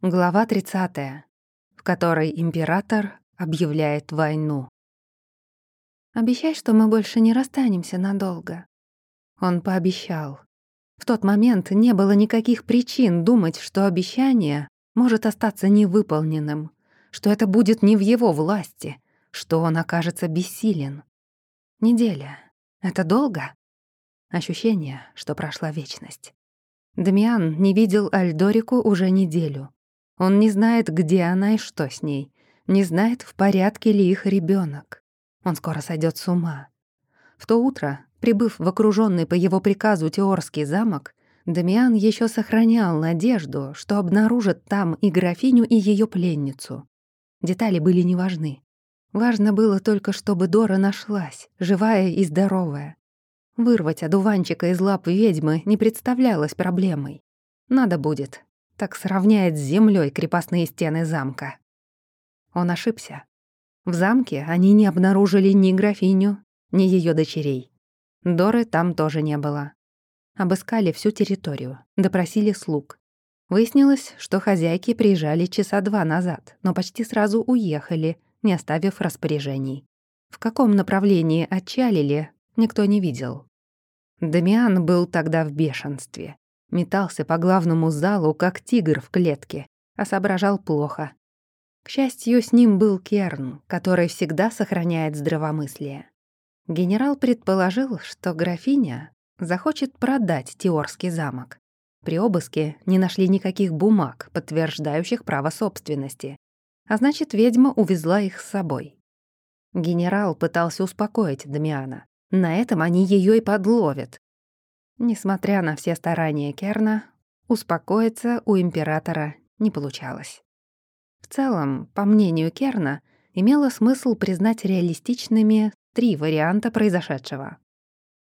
Глава 30, в которой император объявляет войну. «Обещай, что мы больше не расстанемся надолго». Он пообещал. В тот момент не было никаких причин думать, что обещание может остаться невыполненным, что это будет не в его власти, что он окажется бессилен. Неделя. Это долго? Ощущение, что прошла вечность. Дамиан не видел Альдорику уже неделю. Он не знает, где она и что с ней. Не знает, в порядке ли их ребенок. Он скоро сойдет с ума. В то утро, прибыв в окруженный по его приказу Теорский замок, Дамиан еще сохранял надежду, что обнаружат там и графиню, и ее пленницу. Детали были неважны. Важно было только, чтобы Дора нашлась, живая и здоровая. Вырвать одуванчика из лап ведьмы не представлялось проблемой. Надо будет, так сравняет с землей крепостные стены замка. Он ошибся. В замке они не обнаружили ни графиню, ни ее дочерей. Доры там тоже не было. Обыскали всю территорию, допросили слуг. Выяснилось, что хозяйки приезжали часа два назад, но почти сразу уехали, не оставив распоряжений. В каком направлении отчалили, никто не видел. Дамиан был тогда в бешенстве. Метался по главному залу, как тигр в клетке, а соображал плохо. К счастью, с ним был Керн, который всегда сохраняет здравомыслие. Генерал предположил, что графиня захочет продать Теорский замок. При обыске не нашли никаких бумаг, подтверждающих право собственности. А значит, ведьма увезла их с собой. Генерал пытался успокоить Дамиана. На этом они ее и подловят. Несмотря на все старания Керна, успокоиться у императора не получалось. В целом, по мнению Керна, имело смысл признать реалистичными три варианта произошедшего.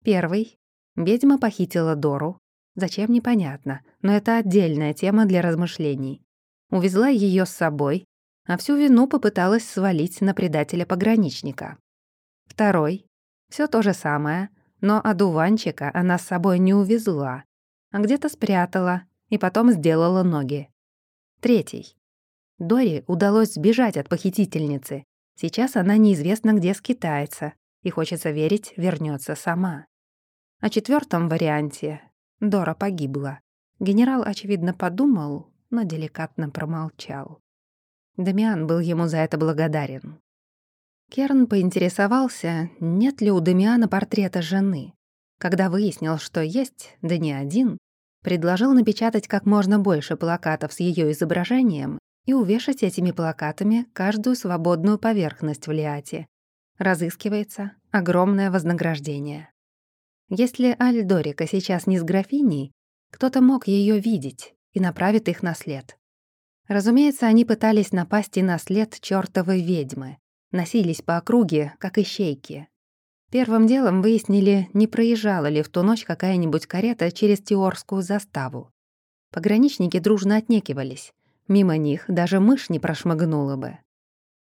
Первый — ведьма похитила Дору. Зачем, непонятно, но это отдельная тема для размышлений. Увезла ее с собой, а всю вину попыталась свалить на предателя-пограничника. Второй — все то же самое — но одуванчика она с собой не увезла, а где-то спрятала и потом сделала ноги. Третий. Дори удалось сбежать от похитительницы. Сейчас она неизвестно где скитается, и хочется верить, вернется сама. О четвертом варианте Дора погибла. Генерал, очевидно, подумал, но деликатно промолчал. Дамиан был ему за это благодарен. Керн поинтересовался, нет ли у Дамиана портрета жены. Когда выяснил, что есть, да не один, предложил напечатать как можно больше плакатов с ее изображением и увешать этими плакатами каждую свободную поверхность в Лиате. Разыскивается огромное вознаграждение. Если Альдорика сейчас не с графиней, кто-то мог ее видеть и направит их на след. Разумеется, они пытались напасть и на след чёртовой ведьмы носились по округе, как ищейки. Первым делом выяснили, не проезжала ли в ту ночь какая-нибудь карета через Теорскую заставу. Пограничники дружно отнекивались. Мимо них даже мышь не прошмыгнула бы.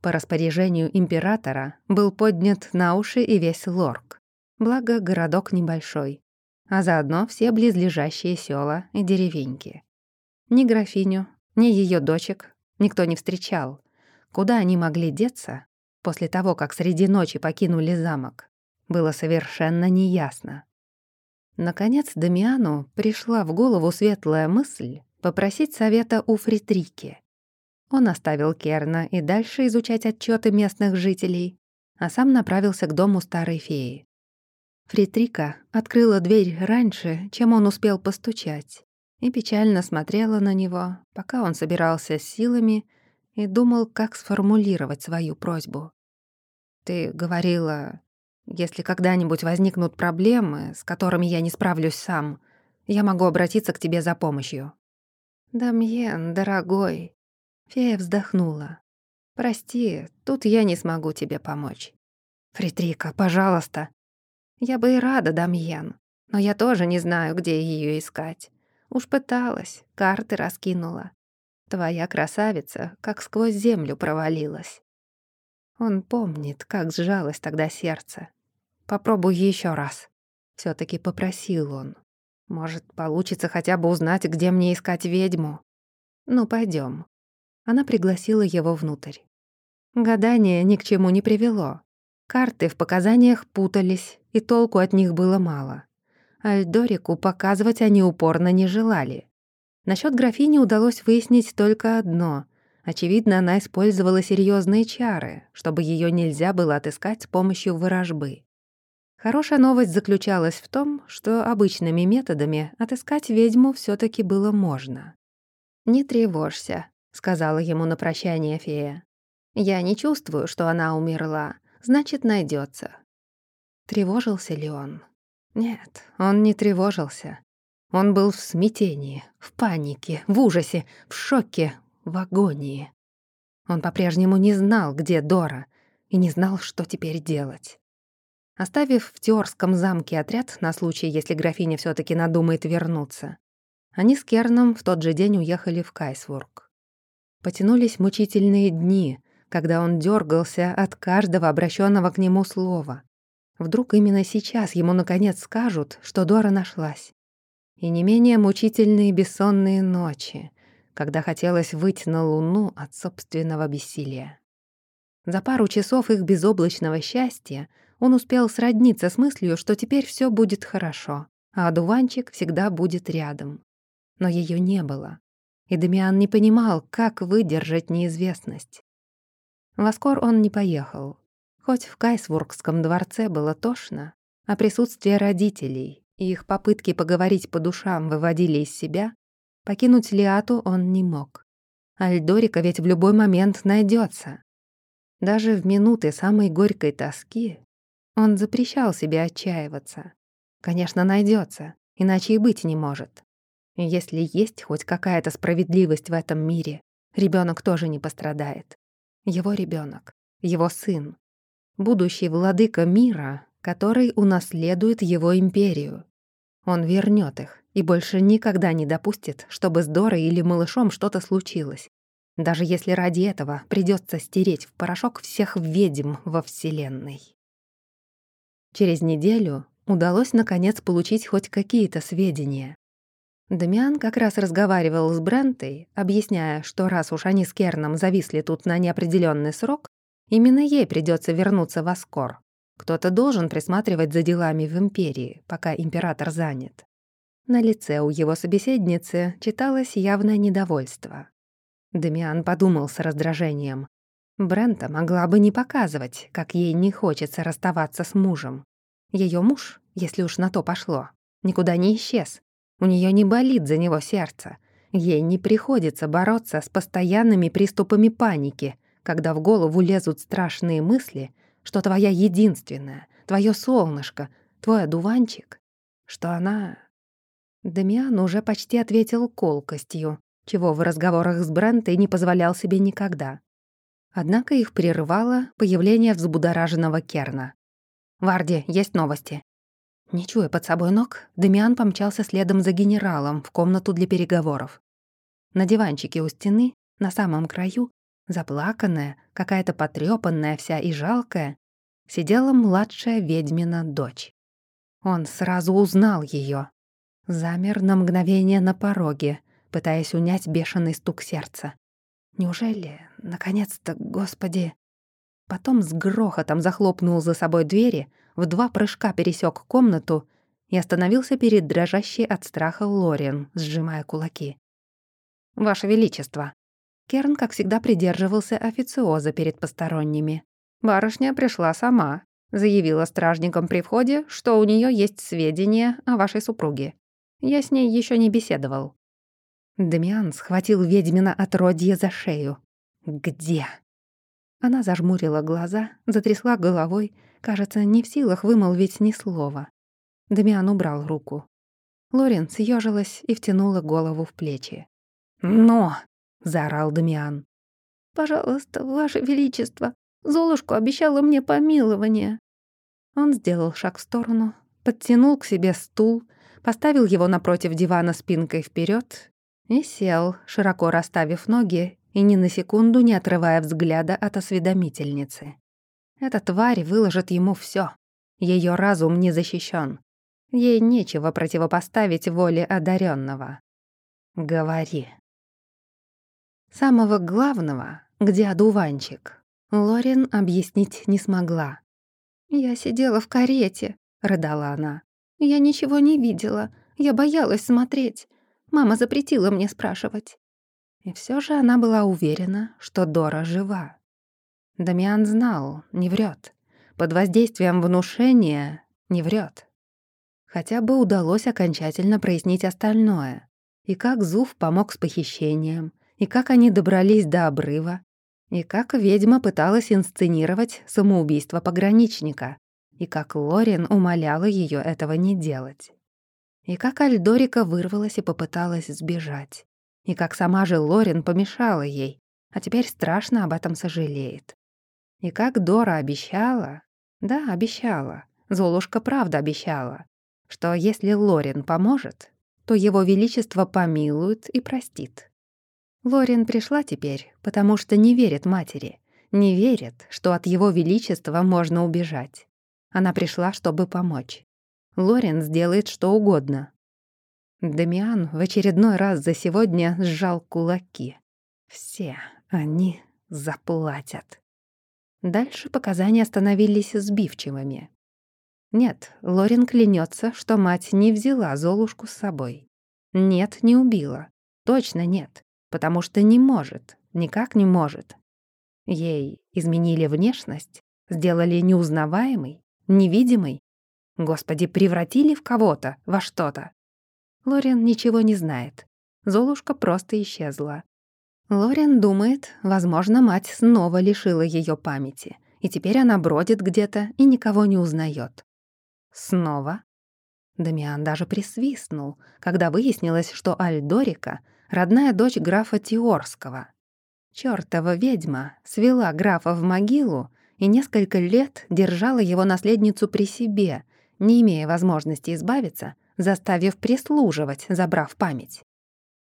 По распоряжению императора был поднят на уши и весь Лорк. Благо, городок небольшой. А заодно все близлежащие села и деревеньки. Ни графиню, ни ее дочек никто не встречал. Куда они могли деться, после того, как среди ночи покинули замок, было совершенно неясно. Наконец Дамиану пришла в голову светлая мысль попросить совета у Фритрики. Он оставил Керна и дальше изучать отчеты местных жителей, а сам направился к дому старой феи. Фритрика открыла дверь раньше, чем он успел постучать, и печально смотрела на него, пока он собирался с силами и думал, как сформулировать свою просьбу. Ты говорила, если когда-нибудь возникнут проблемы, с которыми я не справлюсь сам, я могу обратиться к тебе за помощью». «Дамьен, дорогой», — фея вздохнула. «Прости, тут я не смогу тебе помочь». «Фритрика, пожалуйста». «Я бы и рада, Дамьен, но я тоже не знаю, где ее искать. Уж пыталась, карты раскинула. Твоя красавица как сквозь землю провалилась. Он помнит, как сжалось тогда сердце. Попробуй еще раз. все таки попросил он. Может, получится хотя бы узнать, где мне искать ведьму. Ну, пойдем. Она пригласила его внутрь. Гадание ни к чему не привело. Карты в показаниях путались, и толку от них было мало. Альдорику показывать они упорно не желали. Насчет графини удалось выяснить только одно. Очевидно, она использовала серьезные чары, чтобы ее нельзя было отыскать с помощью ворожбы. Хорошая новость заключалась в том, что обычными методами отыскать ведьму все таки было можно. «Не тревожься», — сказала ему на прощание фея. «Я не чувствую, что она умерла, значит, найдется. Тревожился ли он? Нет, он не тревожился. Он был в смятении, в панике, в ужасе, в шоке, в агонии. Он по-прежнему не знал, где Дора, и не знал, что теперь делать. Оставив в Теорском замке отряд на случай, если графиня все таки надумает вернуться, они с Керном в тот же день уехали в Кайсворк. Потянулись мучительные дни, когда он дергался от каждого обращенного к нему слова, Вдруг именно сейчас ему наконец скажут, что Дора нашлась. И не менее мучительные бессонные ночи, когда хотелось выйти на луну от собственного бессилия. За пару часов их безоблачного счастья он успел сродниться с мыслью, что теперь все будет хорошо, а одуванчик всегда будет рядом. Но ее не было, и Дамиан не понимал, как выдержать неизвестность. В он не поехал, Хоть в Кайсворкском дворце было тошно, а присутствие родителей и их попытки поговорить по душам выводили из себя, покинуть Лиату он не мог. Альдорика ведь в любой момент найдется. Даже в минуты самой горькой тоски он запрещал себе отчаиваться. Конечно, найдется, иначе и быть не может. Если есть хоть какая-то справедливость в этом мире, ребенок тоже не пострадает. Его ребенок, его сын, будущий владыка мира, который унаследует его империю. Он вернет их и больше никогда не допустит, чтобы с Дорой или малышом что-то случилось, даже если ради этого придется стереть в порошок всех ведьм во Вселенной. Через неделю удалось наконец получить хоть какие-то сведения. Дамиан как раз разговаривал с Брентой, объясняя, что раз уж они с Керном зависли тут на неопределенный срок, Именно ей придется вернуться в Аскор. Кто-то должен присматривать за делами в Империи, пока император занят. На лице у его собеседницы читалось явное недовольство. Демиан подумал с раздражением. Брента могла бы не показывать, как ей не хочется расставаться с мужем. Ее муж, если уж на то пошло, никуда не исчез. У нее не болит за него сердце. Ей не приходится бороться с постоянными приступами паники, когда в голову лезут страшные мысли, что твоя единственная, твое солнышко, твой одуванчик, что она... Дамиан уже почти ответил колкостью, чего в разговорах с Брентой не позволял себе никогда. Однако их прерывало появление взбудораженного Керна. «Варди, есть новости». Не чуя под собой ног, Дамиан помчался следом за генералом в комнату для переговоров. На диванчике у стены, на самом краю, Заплаканная, какая-то потрёпанная вся и жалкая, сидела младшая ведьмина дочь. Он сразу узнал её. Замер на мгновение на пороге, пытаясь унять бешеный стук сердца. Неужели, наконец-то, Господи... Потом с грохотом захлопнул за собой двери, в два прыжка пересек комнату и остановился перед дрожащей от страха Лориан, сжимая кулаки. «Ваше Величество», Керн, как всегда, придерживался официоза перед посторонними. «Барышня пришла сама», заявила стражникам при входе, что у нее есть сведения о вашей супруге. Я с ней еще не беседовал». Дамиан схватил ведьмина отродье за шею. «Где?» Она зажмурила глаза, затрясла головой, кажется, не в силах вымолвить ни слова. Дамиан убрал руку. Лорен съежилась и втянула голову в плечи. «Но!» заорал Дамиан. «Пожалуйста, Ваше Величество, Золушку обещала мне помилование». Он сделал шаг в сторону, подтянул к себе стул, поставил его напротив дивана спинкой вперед и сел, широко расставив ноги и ни на секунду не отрывая взгляда от осведомительницы. Эта тварь выложит ему все. Ее разум не защищен. Ей нечего противопоставить воле одаренного. «Говори», Самого главного, где одуванчик, Лорин объяснить не смогла. «Я сидела в карете», — рыдала она. «Я ничего не видела. Я боялась смотреть. Мама запретила мне спрашивать». И все же она была уверена, что Дора жива. Дамиан знал, не врет. Под воздействием внушения не врет. Хотя бы удалось окончательно прояснить остальное. И как Зуф помог с похищением, и как они добрались до обрыва, и как ведьма пыталась инсценировать самоубийство пограничника, и как Лорин умоляла ее этого не делать. И как Альдорика вырвалась и попыталась сбежать. И как сама же Лорин помешала ей, а теперь страшно об этом сожалеет. И как Дора обещала, да, обещала, Золушка правда обещала, что если Лорин поможет, то его величество помилует и простит. Лорин пришла теперь, потому что не верит матери, не верит, что от его величества можно убежать. Она пришла, чтобы помочь. Лорин сделает что угодно. Дамиан в очередной раз за сегодня сжал кулаки. Все они заплатят. Дальше показания становились сбивчивыми. Нет, Лорин клянется, что мать не взяла Золушку с собой. Нет, не убила. Точно нет потому что не может, никак не может. Ей изменили внешность, сделали неузнаваемой, невидимой. Господи, превратили в кого-то, во что-то. Лорен ничего не знает. Золушка просто исчезла. Лорен думает, возможно, мать снова лишила ее памяти, и теперь она бродит где-то и никого не узнает. Снова? Дамиан даже присвистнул, когда выяснилось, что Альдорика — родная дочь графа Тиорского. Чёртова ведьма свела графа в могилу и несколько лет держала его наследницу при себе, не имея возможности избавиться, заставив прислуживать, забрав память.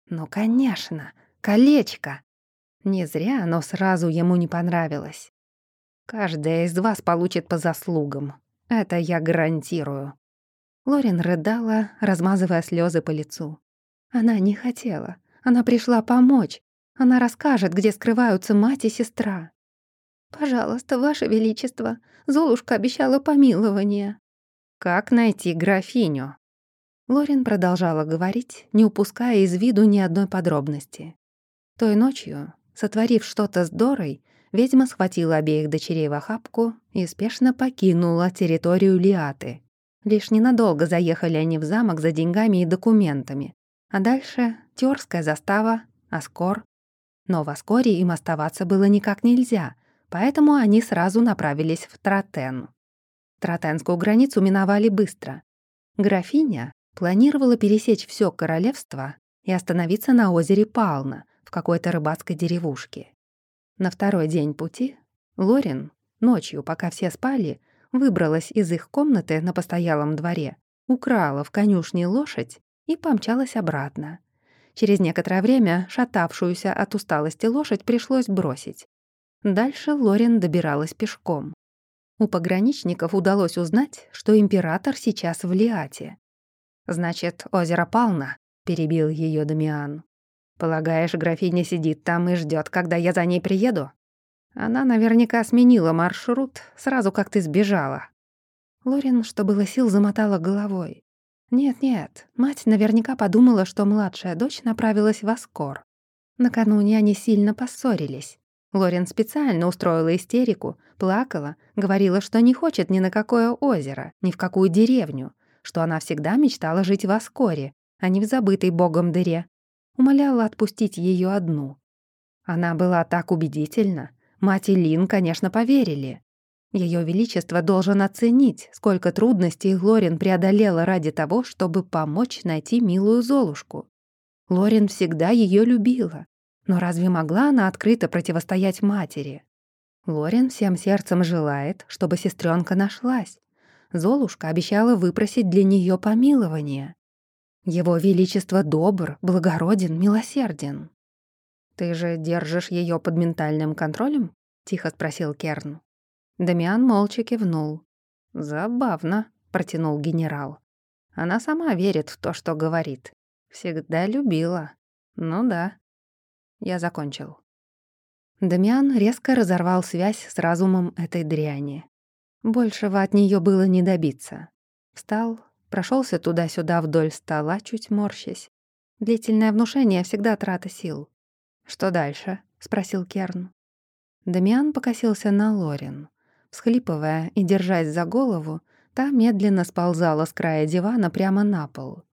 Ну, конечно, колечко. Не зря оно сразу ему не понравилось. Каждая из вас получит по заслугам. Это я гарантирую. Лорин рыдала, размазывая слезы по лицу. Она не хотела. Она пришла помочь. Она расскажет, где скрываются мать и сестра. «Пожалуйста, Ваше Величество, Золушка обещала помилование». «Как найти графиню?» Лорин продолжала говорить, не упуская из виду ни одной подробности. Той ночью, сотворив что-то с Дорой, ведьма схватила обеих дочерей в охапку и спешно покинула территорию Лиаты. Лишь ненадолго заехали они в замок за деньгами и документами, а дальше Тёрская застава, Оскор. Но в Оскоре им оставаться было никак нельзя, поэтому они сразу направились в Тратен. Тратенскую границу миновали быстро. Графиня планировала пересечь все королевство и остановиться на озере Пална в какой-то рыбацкой деревушке. На второй день пути Лорин, ночью, пока все спали, выбралась из их комнаты на постоялом дворе, украла в конюшне лошадь и помчалась обратно. Через некоторое время шатавшуюся от усталости лошадь пришлось бросить. Дальше Лорен добиралась пешком. У пограничников удалось узнать, что император сейчас в Лиате. «Значит, озеро Пална», — перебил ее Дамиан. «Полагаешь, графиня сидит там и ждет, когда я за ней приеду? Она наверняка сменила маршрут сразу, как ты сбежала». Лорин, что было сил, замотала головой. Нет-нет, мать наверняка подумала, что младшая дочь направилась в Аскор. Накануне они сильно поссорились. Лорен специально устроила истерику, плакала, говорила, что не хочет ни на какое озеро, ни в какую деревню, что она всегда мечтала жить в Аскоре, а не в забытой богом дыре. Умоляла отпустить ее одну. Она была так убедительна. Мать и Лин, конечно, поверили. Ее Величество должен оценить, сколько трудностей Лорин преодолела ради того, чтобы помочь найти милую Золушку. Лорин всегда ее любила, но разве могла она открыто противостоять матери? Лорин всем сердцем желает, чтобы сестренка нашлась. Золушка обещала выпросить для нее помилование. Его Величество добр, благороден, милосерден. «Ты же держишь ее под ментальным контролем?» — тихо спросил Керн. Дамиан молча кивнул. «Забавно», — протянул генерал. «Она сама верит в то, что говорит. Всегда любила. Ну да». Я закончил». Дамиан резко разорвал связь с разумом этой дряни. Большего от нее было не добиться. Встал, прошелся туда-сюда вдоль стола, чуть морщась. Длительное внушение всегда трата сил. «Что дальше?» — спросил Керн. Дамиан покосился на Лорин. Всхлипывая и держась за голову, та медленно сползала с края дивана прямо на пол.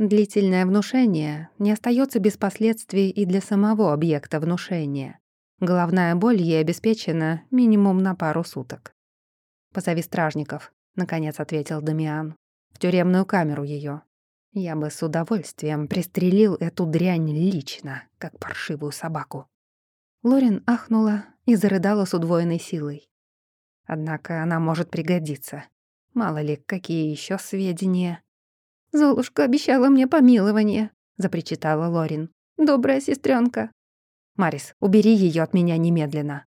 Длительное внушение не остается без последствий и для самого объекта внушения. Головная боль ей обеспечена минимум на пару суток. «Позови стражников», — наконец ответил Дамиан. «В тюремную камеру ее. Я бы с удовольствием пристрелил эту дрянь лично, как паршивую собаку». Лорин ахнула и зарыдала с удвоенной силой. Однако она может пригодиться. Мало ли, какие еще сведения. «Золушка обещала мне помилование», — запричитала Лорин. «Добрая сестренка. «Марис, убери ее от меня немедленно».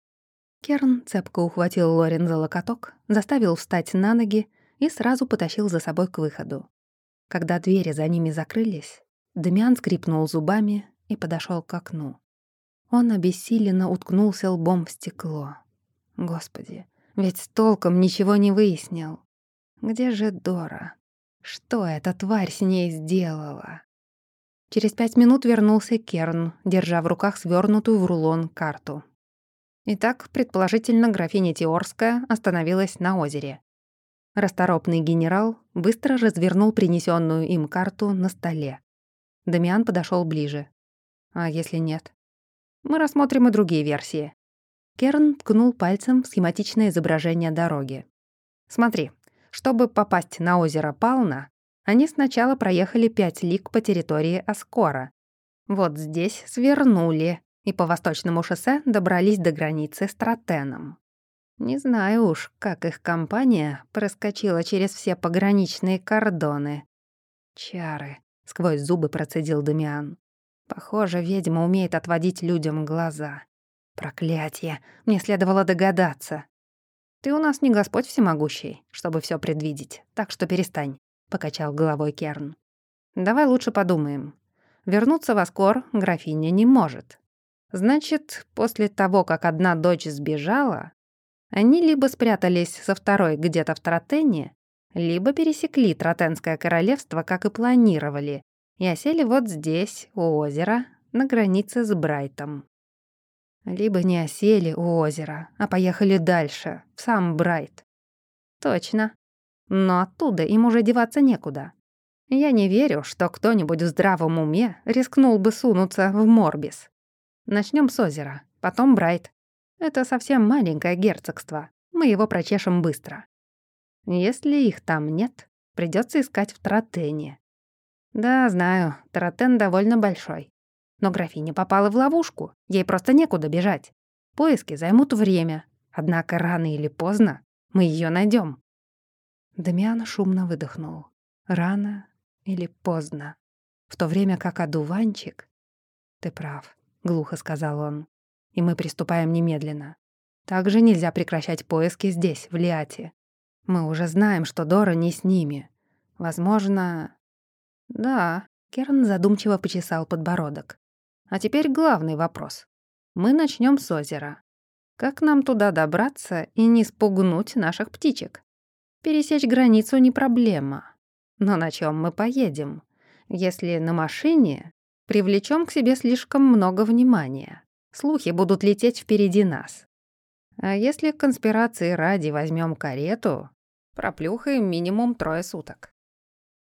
Керн цепко ухватил Лорен за локоток, заставил встать на ноги и сразу потащил за собой к выходу. Когда двери за ними закрылись, Демиан скрипнул зубами и подошел к окну. Он обессиленно уткнулся лбом в стекло. Господи, ведь толком ничего не выяснил. Где же Дора? Что эта тварь с ней сделала? Через пять минут вернулся Керн, держа в руках свернутую в рулон карту. Итак, предположительно, графиня Теорская остановилась на озере. Расторопный генерал быстро развернул принесенную им карту на столе. Дамиан подошел ближе. А если нет? Мы рассмотрим и другие версии. Керн ткнул пальцем в схематичное изображение дороги. Смотри, чтобы попасть на озеро Пална, они сначала проехали пять лиг по территории Аскора. Вот здесь свернули и по восточному шоссе добрались до границы с Тротеном. Не знаю уж, как их компания проскочила через все пограничные кордоны. «Чары», — сквозь зубы процедил Дамиан. «Похоже, ведьма умеет отводить людям глаза. Проклятие, мне следовало догадаться. Ты у нас не Господь всемогущий, чтобы все предвидеть, так что перестань. — покачал головой Керн. «Давай лучше подумаем. Вернуться в Аскор графиня не может. Значит, после того, как одна дочь сбежала, они либо спрятались со второй где-то в Тротене, либо пересекли Тротенское королевство, как и планировали, и осели вот здесь, у озера, на границе с Брайтом. Либо не осели у озера, а поехали дальше, в сам Брайт. Точно, но оттуда им уже деваться некуда. Я не верю, что кто-нибудь в здравом уме рискнул бы сунуться в Морбис. Начнем с озера, потом Брайт. Это совсем маленькое герцогство. Мы его прочешем быстро. Если их там нет, придется искать в Тротене. Да, знаю, Тротен довольно большой. Но графиня попала в ловушку, ей просто некуда бежать. Поиски займут время, однако рано или поздно мы ее найдем. Дамиан шумно выдохнул. Рано или поздно. В то время как одуванчик... «Ты прав», — глухо сказал он. «И мы приступаем немедленно. Также нельзя прекращать поиски здесь, в Лиате. Мы уже знаем, что Дора не с ними. Возможно...» «Да», — Керн задумчиво почесал подбородок. «А теперь главный вопрос. Мы начнем с озера. Как нам туда добраться и не спугнуть наших птичек?» Пересечь границу не проблема. Но на чем мы поедем? Если на машине, привлечем к себе слишком много внимания. Слухи будут лететь впереди нас. А если конспирации ради возьмем карету, проплюхаем минимум трое суток.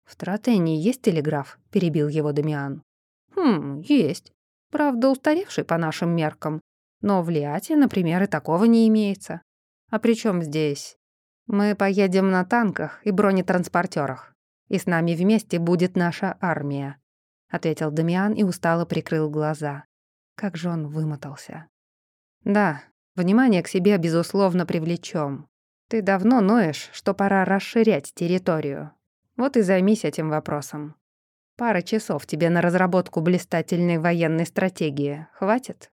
«В Тротене есть телеграф?» — перебил его Дамиан. «Хм, есть. Правда, устаревший по нашим меркам. Но в Лиате, например, и такого не имеется. А при чем здесь мы поедем на танках и бронетранспортерах, и с нами вместе будет наша армия», — ответил Дамиан и устало прикрыл глаза. Как же он вымотался. «Да, внимание к себе, безусловно, привлечем. Ты давно ноешь, что пора расширять территорию. Вот и займись этим вопросом. Пара часов тебе на разработку блистательной военной стратегии хватит?»